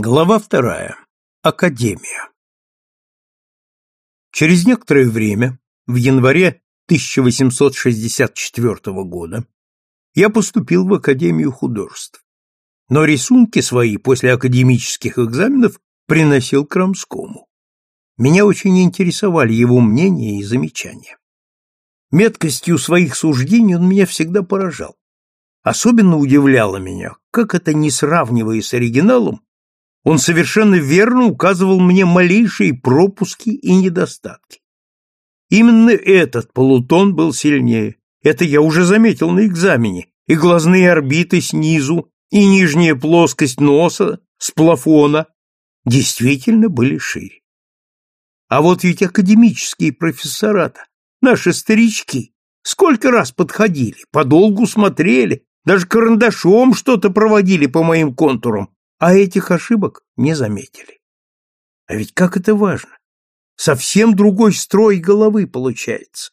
Глава вторая. Академия. Через некоторое время, в январе 1864 года, я поступил в Академию художеств, но рисунки свои после академических экзаменов приносил Крамскому. Меня очень интересовали его мнения и замечания. Меткостью своих суждений он меня всегда поражал. Особенно удивляло меня, как это, не сравнивая с оригиналом, он совершенно верно указывал мне малейшие пропуски и недостатки. Именно этот полутон был сильнее. Это я уже заметил на экзамене. И глазные орбиты снизу, и нижняя плоскость носа с плафона действительно были шире. А вот ведь академические профессората, наши старички, сколько раз подходили, подолгу смотрели, даже карандашом что-то проводили по моим контурам, а этих ошибок не заметили. А ведь как это важно! Совсем другой строй головы получается.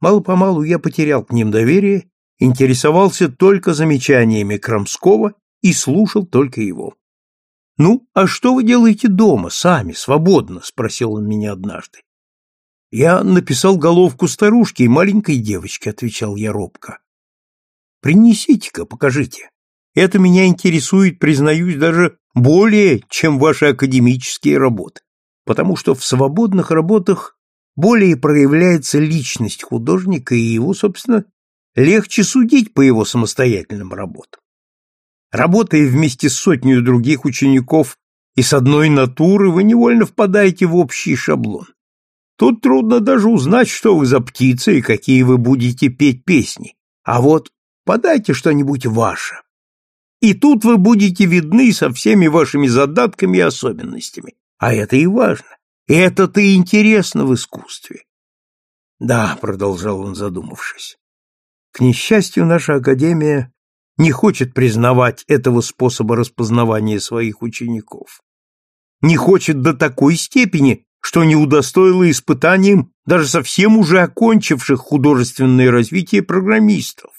Мало-помалу я потерял к ним доверие, интересовался только замечаниями Крамского и слушал только его. «Ну, а что вы делаете дома, сами, свободно?» — спросил он меня однажды. «Я написал головку старушки и маленькой девочки», — отвечал я робко. «Принесите-ка, покажите. Это меня интересует, признаюсь, даже более, чем ваши академические работы, потому что в свободных работах более проявляется личность художника и его, собственно, легче судить по его самостоятельным работам. Работая вместе с сотней других учеников и с одной натуры, вы невольно впадаете в общий шаблон. Тут трудно даже узнать, что вы за птица и какие вы будете петь песни. А вот подайте что-нибудь ваше, и тут вы будете видны со всеми вашими задатками и особенностями. А это и важно. И это-то и интересно в искусстве. Да, продолжал он, задумавшись. К несчастью, наша академия не хочет признавать этого способа распознавания своих учеников. Не хочет до такой степени, что не удостоила испытанием даже совсем уже окончивших художественное развитие программистов.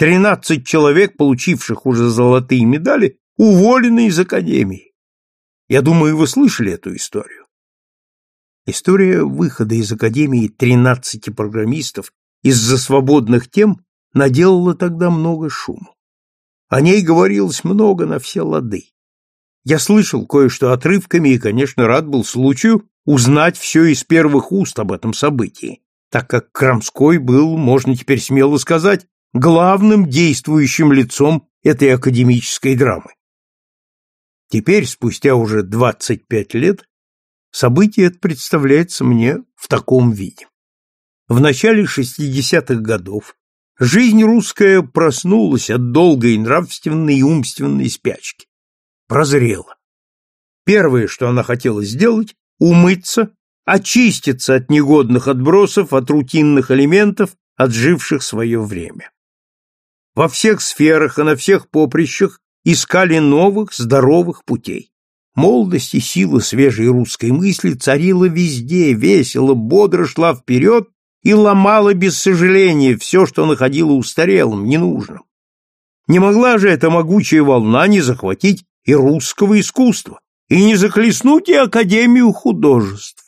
Тринадцать человек, получивших уже золотые медали, уволены из академии. Я думаю, вы слышали эту историю. История выхода из академии тринадцати программистов из-за свободных тем наделала тогда много шума. О ней говорилось много на все лады. Я слышал кое-что отрывками и, конечно, рад был случаю узнать все из первых уст об этом событии, так как Крамской был, можно теперь смело сказать, главным действующим лицом этой академической драмы. Теперь, спустя уже 25 лет, событие это представляется мне в таком виде. В начале 60-х годов жизнь русская проснулась от долгой нравственной и умственной спячки. Прозрела. Первое, что она хотела сделать, умыться, очиститься от негодных отбросов, от рутинных элементов, отживших свое время во всех сферах и на всех поприщах искали новых, здоровых путей. Молодость и сила свежей русской мысли царила везде, весело, бодро шла вперед и ломала без сожаления все, что находила устарелым, ненужным. Не могла же эта могучая волна не захватить и русского искусства, и не захлестнуть и Академию художеств.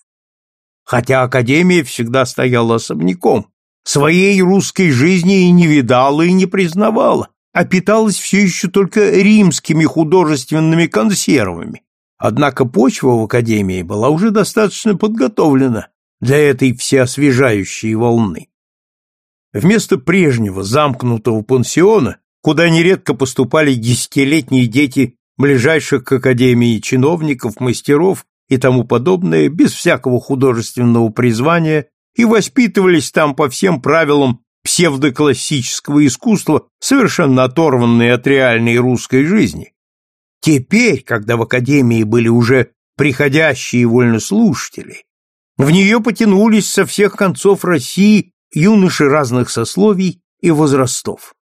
Хотя Академия всегда стояла особняком, Своей русской жизни и не видала, и не признавала, а питалась все еще только римскими художественными консервами. Однако почва в Академии была уже достаточно подготовлена для этой всеосвежающей волны. Вместо прежнего замкнутого пансиона, куда нередко поступали десятилетние дети ближайших к Академии чиновников, мастеров и тому подобное, без всякого художественного призвания и воспитывались там по всем правилам псевдоклассического искусства, совершенно оторванные от реальной русской жизни. Теперь, когда в академии были уже приходящие вольнослушатели, в нее потянулись со всех концов России юноши разных сословий и возрастов.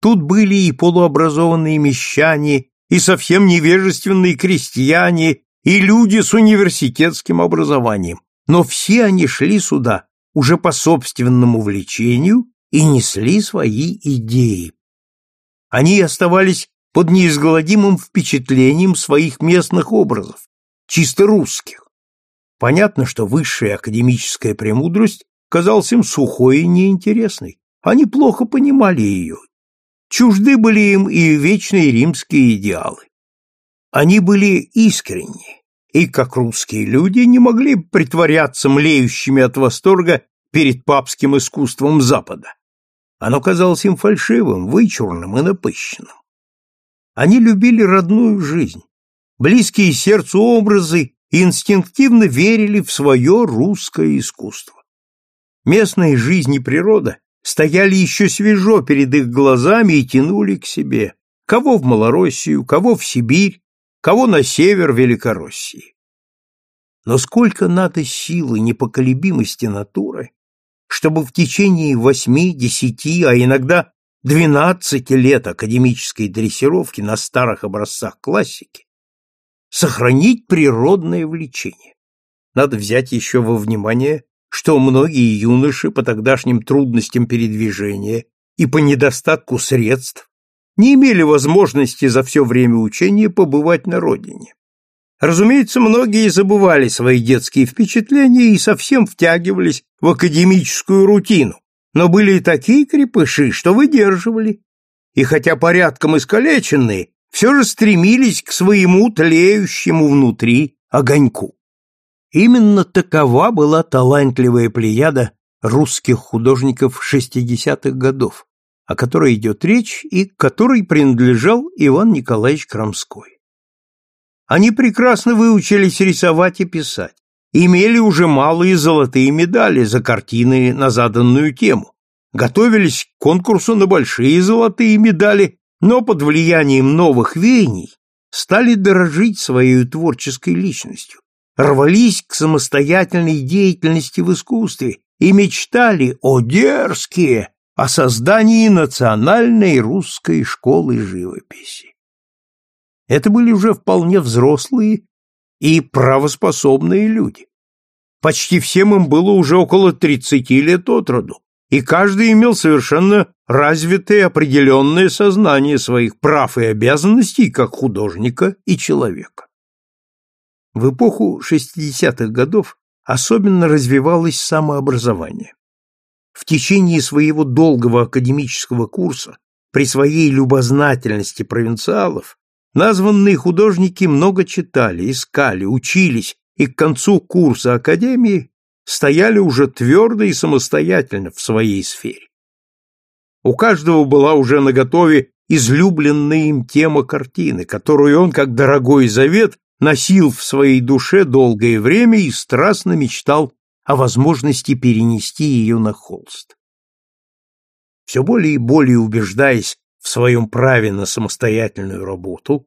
Тут были и полуобразованные мещане, и совсем невежественные крестьяне, и люди с университетским образованием, но все они шли сюда уже по собственному влечению и несли свои идеи. Они оставались под неизгладимым впечатлением своих местных образов, чисто русских. Понятно, что высшая академическая премудрость казалась им сухой и неинтересной. Они плохо понимали ее. Чужды были им и вечные римские идеалы. Они были искренни, и, как русские люди, не могли притворяться млеющими от восторга перед папским искусством Запада. Оно казалось им фальшивым, вычурным и напыщенным. Они любили родную жизнь, близкие сердцу образы и инстинктивно верили в свое русское искусство. Местная жизнь и природа стояли еще свежо перед их глазами и тянули к себе, кого в Малороссию, кого в Сибирь, кого на север Великороссии. Но сколько надо силы непоколебимости натуры, чтобы в течение восьми, десяти, а иногда двенадцати лет академической дрессировки на старых образцах классики сохранить природное влечение. Надо взять еще во внимание, что многие юноши по тогдашним трудностям передвижения и по недостатку средств не имели возможности за все время учения побывать на родине. Разумеется, многие забывали свои детские впечатления и совсем втягивались в академическую рутину, но были и такие крепыши, что выдерживали, и хотя порядком искалеченные, все же стремились к своему тлеющему внутри огоньку. Именно такова была талантливая плеяда русских художников 60-х годов, о которой идет речь и которой принадлежал Иван Николаевич Крамской. Они прекрасно выучились рисовать и писать, имели уже малые золотые медали за картины на заданную тему, готовились к конкурсу на большие золотые медали но под влиянием новых веяний стали дорожить своей творческой личностью, рвались к самостоятельной деятельности в искусстве и мечтали, о дерзкие, о создании национальной русской школы живописи. Это были уже вполне взрослые и правоспособные люди. Почти всем им было уже около тридцати лет от роду, и каждый имел совершенно развитое определенное сознание своих прав и обязанностей как художника и человека. В эпоху 60-х годов особенно развивалось самообразование. В течение своего долгого академического курса, при своей любознательности провинциалов, названные художники много читали, искали, учились и к концу курса академии стояли уже твердо и самостоятельно в своей сфере. У каждого была уже наготове излюбленная им тема картины, которую он, как дорогой завет, носил в своей душе долгое время и страстно мечтал о возможности перенести ее на холст. Все более и более убеждаясь в своем праве на самостоятельную работу,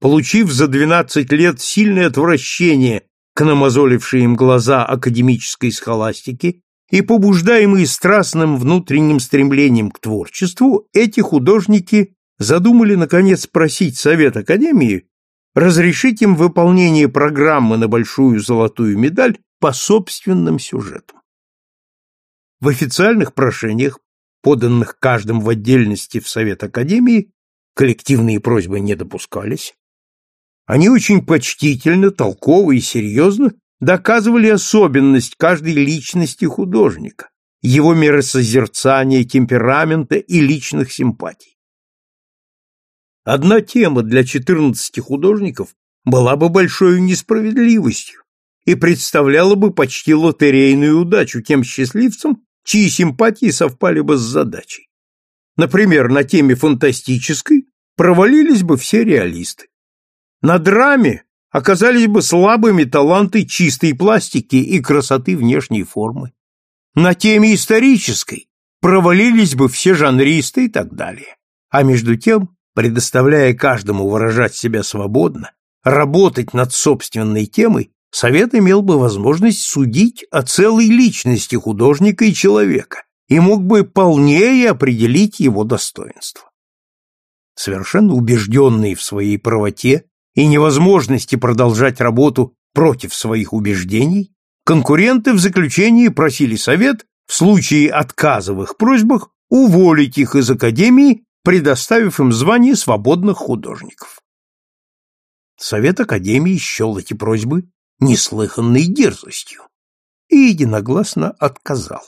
получив за двенадцать лет сильное отвращение к намазолившей им глаза академической схоластики и побуждаемые страстным внутренним стремлением к творчеству, эти художники задумали, наконец, просить Совет Академии разрешить им выполнение программы на большую золотую медаль по собственным сюжетам. В официальных прошениях, поданных каждым в отдельности в Совет Академии, коллективные просьбы не допускались, они очень почтительно, толково и серьезно доказывали особенность каждой личности художника, его миросозерцания, темперамента и личных симпатий. Одна тема для 14 художников была бы большой несправедливостью и представляла бы почти лотерейную удачу тем счастливцам, чьи симпатии совпали бы с задачей. Например, на теме фантастической провалились бы все реалисты. На драме оказались бы слабыми таланты чистой пластики и красоты внешней формы. На теме исторической провалились бы все жанристы и так далее. А между тем, предоставляя каждому выражать себя свободно, работать над собственной темой, совет имел бы возможность судить о целой личности художника и человека и мог бы полнее определить его достоинство. Совершенно убежденный в своей правоте и невозможности продолжать работу против своих убеждений, конкуренты в заключении просили совет в случае отказа просьбах уволить их из академии предоставив им звание свободных художников. Совет Академии счел эти просьбы неслыханной дерзостью и единогласно отказал.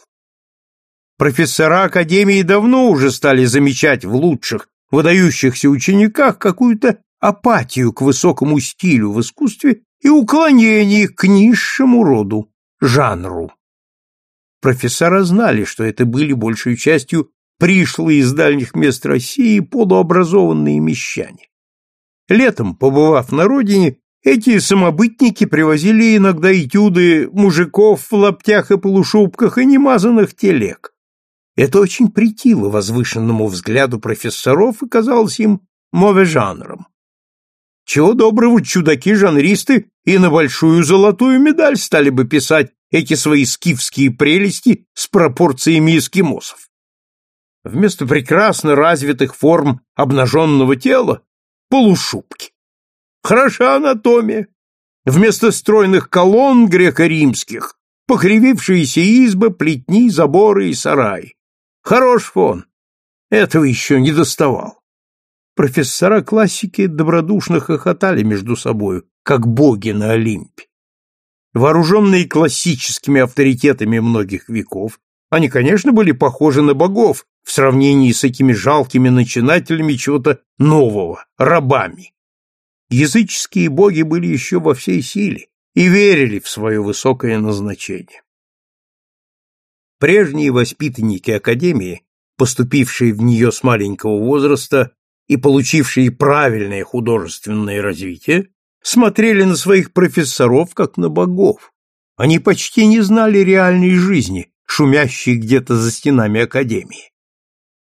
Профессора Академии давно уже стали замечать в лучших, выдающихся учениках какую-то апатию к высокому стилю в искусстве и уклонение к низшему роду, жанру. Профессора знали, что это были большей частью пришлые из дальних мест России полуобразованные мещане. Летом, побывав на родине, эти самобытники привозили иногда этюды мужиков в лаптях и полушубках и немазанных телег. Это очень притило возвышенному взгляду профессоров и казалось им мове-жанром. Чего доброго чудаки-жанристы и на большую золотую медаль стали бы писать эти свои скифские прелести с пропорциями эскимосов. Вместо прекрасно развитых форм обнаженного тела — полушубки. Хороша анатомия. Вместо стройных колонн греко-римских — покривившиеся избы, плетни, заборы и сараи. Хорош фон. Этого еще не доставал. Профессора классики добродушно хохотали между собою, как боги на Олимпе. Вооруженные классическими авторитетами многих веков, они, конечно, были похожи на богов в сравнении с этими жалкими начинателями чего-то нового, рабами. Языческие боги были еще во всей силе и верили в свое высокое назначение. Прежние воспитанники Академии, поступившие в нее с маленького возраста и получившие правильное художественное развитие, смотрели на своих профессоров как на богов. Они почти не знали реальной жизни, шумящей где-то за стенами академии.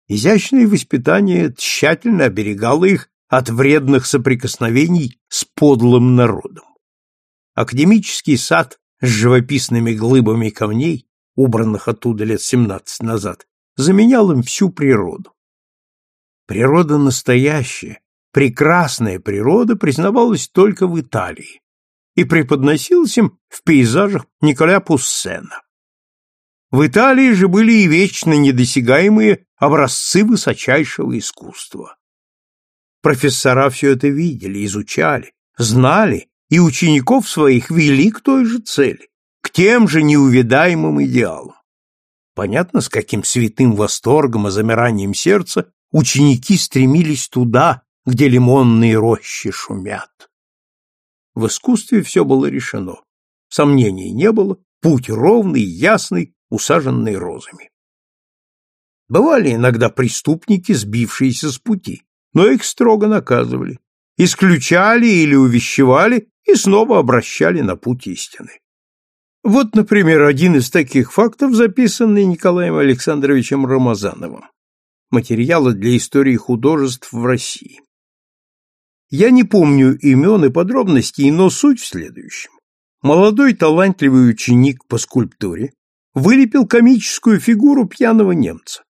Изящное воспитание тщательно оберегало их от вредных соприкосновений с подлым народом. Академический сад с живописными глыбами камней, убранных оттуда лет семнадцать назад, заменял им всю природу. Природа настоящая, прекрасная природа признавалась только в Италии и преподносилась им в пейзажах Николя Пуссена. В Италии же были и вечно недосягаемые образцы высочайшего искусства. Профессора все это видели, изучали, знали и учеников своих вели к той же цели, к тем же неувидаемым идеалам. Понятно, с каким святым восторгом и замиранием сердца ученики стремились туда, где лимонные рощи шумят. В искусстве все было решено. Сомнений не было, путь ровный, ясный, усаженный розами. Бывали иногда преступники, сбившиеся с пути, но их строго наказывали, исключали или увещевали и снова обращали на путь истины. Вот, например, один из таких фактов, записанный Николаем Александровичем Рамазановым. Материалы для истории художеств в России. Я не помню имен и подробностей, но суть в следующем. Молодой талантливый ученик по скульптуре вылепил комическую фигуру пьяного немца.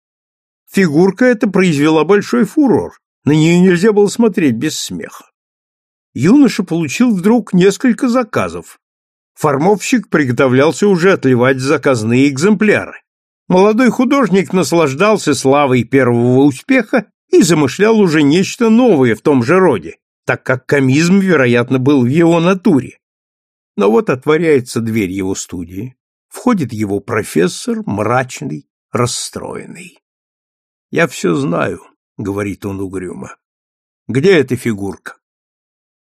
Фигурка эта произвела большой фурор, на нее нельзя было смотреть без смеха. Юноша получил вдруг несколько заказов. Формовщик приготовлялся уже отливать заказные экземпляры. Молодой художник наслаждался славой первого успеха и замышлял уже нечто новое в том же роде, так как комизм, вероятно, был в его натуре. Но вот отворяется дверь его студии, входит его профессор, мрачный, расстроенный. «Я все знаю», — говорит он угрюмо. «Где эта фигурка?»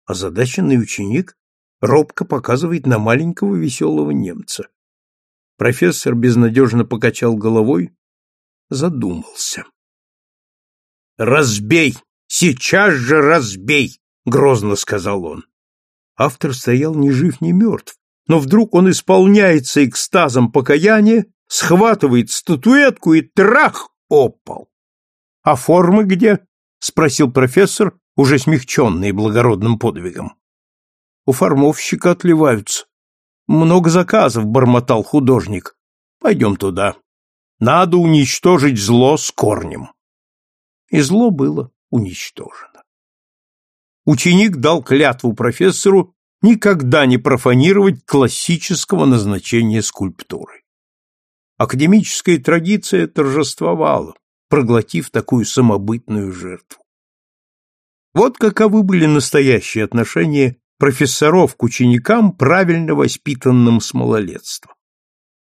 Озадаченный ученик робко показывает на маленького веселого немца. Профессор безнадежно покачал головой, задумался. «Разбей! Сейчас же разбей!» — грозно сказал он. Автор стоял ни жив, ни мертв, но вдруг он исполняется экстазом покаяния, схватывает статуэтку и трах опал. — А формы где? — спросил профессор, уже смягченный благородным подвигом. — У формовщика отливаются. Много заказов, — бормотал художник. — Пойдем туда. Надо уничтожить зло с корнем. И зло было уничтожено. Ученик дал клятву профессору никогда не профанировать классического назначения скульптуры. Академическая традиция торжествовала, проглотив такую самобытную жертву. Вот каковы были настоящие отношения профессоров к ученикам, правильно воспитанным с малолетства.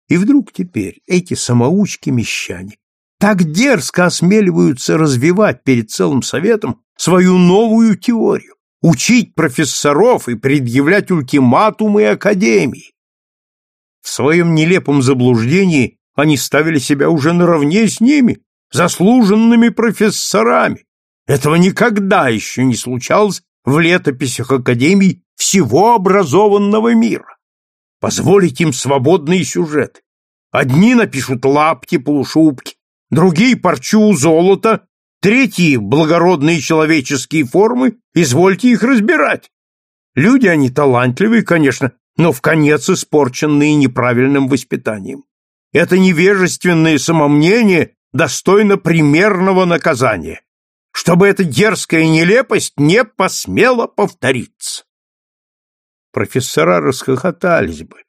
И вдруг теперь эти самоучки-мещане так дерзко осмеливаются развивать перед целым советом свою новую теорию, учить профессоров и предъявлять ультиматумы академии. В своем нелепом заблуждении они ставили себя уже наравне с ними, заслуженными профессорами. Этого никогда еще не случалось в летописях академий всего образованного мира. Позволить им свободные сюжеты. Одни напишут лапти, полушубки, другие парчу, золото, третьи благородные человеческие формы, извольте их разбирать. Люди они талантливые, конечно, но в конец испорченные неправильным воспитанием. Это невежественное самомнение достойно примерного наказания, чтобы эта дерзкая нелепость не посмела повториться. Профессора расхохотались бы,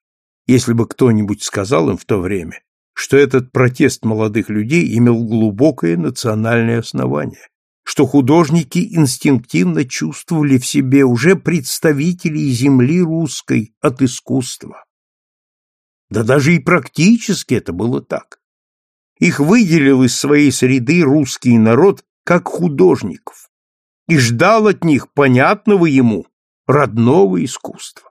если бы кто-нибудь сказал им в то время, что этот протест молодых людей имел глубокое национальное основание, что художники инстинктивно чувствовали в себе уже представителей земли русской от искусства. Да даже и практически это было так. Их выделил из своей среды русский народ как художников и ждал от них понятного ему родного искусства.